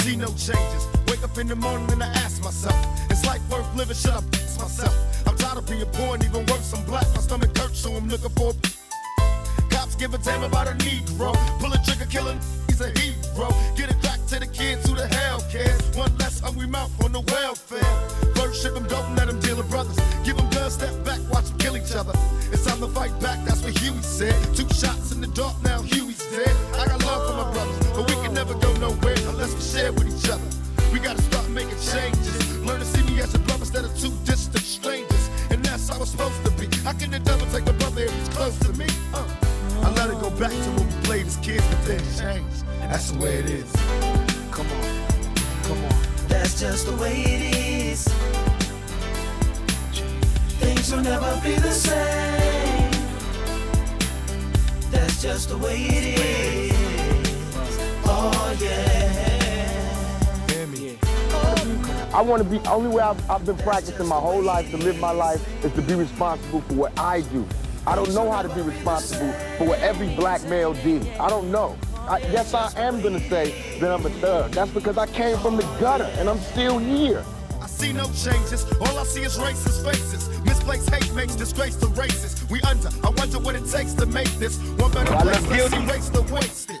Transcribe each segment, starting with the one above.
see no changes. Wake up in the morning and I ask myself, is life worth living? Should I fix myself? I'm tired of being poor and even worse, I'm black. My stomach hurts, so I'm looking for. Cops give a damn about a Negro. Pull a trigger, killing, he's a hero. Get it back to the kids who the hell cares. One less hungry mouth on the welfare. First ship them, don't let them deal with brothers. Give them guns, step back, watch them kill each other. It's time to fight back, How it's supposed to be. How can the devil take my brother if he's close to me? Uh. I let it go back to when we played as kids, but then changed. That's the way it is. Come on, come on. That's just the way it is. Things will never be the same. That's just the way it is. I want to be, only way I've, I've been practicing my whole life to live my life is to be responsible for what I do. I don't know how to be responsible for what every black male did. I don't know. I, yes, I am going to say that I'm a thug. That's because I came from the gutter and I'm still here. I see no changes. All I see is racist faces. Misplaced hate makes disgrace to races. We under. I wonder what it takes to make this one better I place. Let's erase the wasted.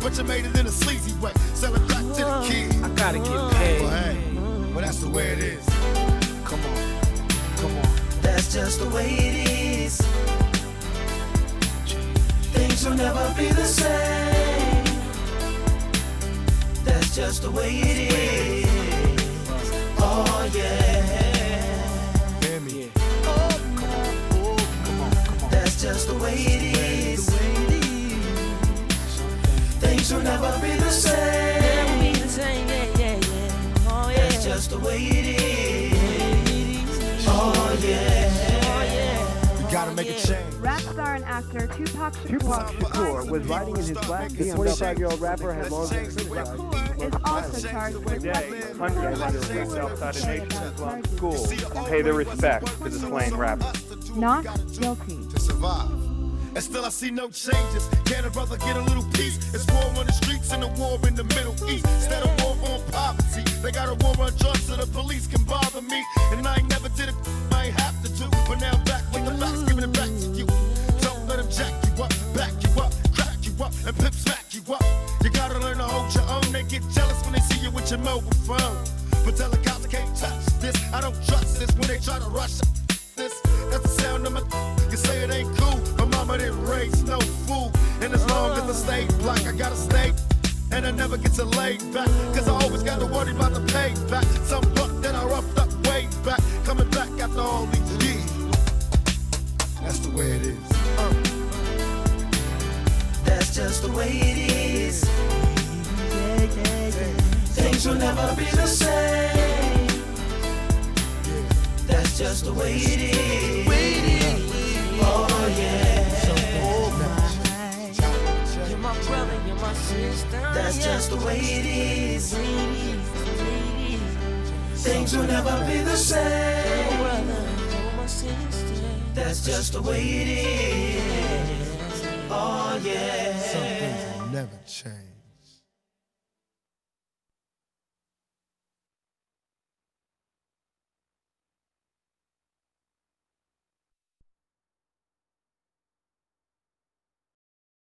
But you made it in a sleazy way. Selling crack to the uh-huh. kids. I gotta get Well, paid. hey, well, that's the way it is. Come on, come on. That's just the way it is. Things will never be the same. That's just the way it is. Oh yeah. Hear oh, me? That's just the way it is. Just the way it is. Oh yeah. You gotta make a change. Rap star and actor Tupac Tupac Shakur Shakur was riding in his black The 25-year-old rapper had long been is also charged with Today, hundreds of immigrants outside the nation has gone to school and pay their respects to the slain rapper. not guilty. to survive. And still I see no changes. Can a brother get a little peace? It's war on the streets and a war in the Middle East. Instead of war on poverty, they got a war on drugs so the police can bother me. And I ain't never did it, I ain't have to do. But now I'm back with the facts, giving it back to you. Don't let them jack you up, back you up, crack you up, and pimp smack you up. You gotta learn to hold your own. They get jealous when they see you with your mobile phone. But tell the cops I can't touch this. I don't trust this when they try to rush this. That's the sound of my. You say it ain't cool. My mama didn't raise no fool. And as long as I stay black, I gotta stay. And I never get to lay back. Cause I always gotta worry about the payback. Some buck that I roughed up way back. Coming back after all these years. That's the way it is. Uh. That's just the way it is. Things will never be the same. That's just the way it is. That's just the way it is. Things will never be the same. That's just the way it is. Oh yeah.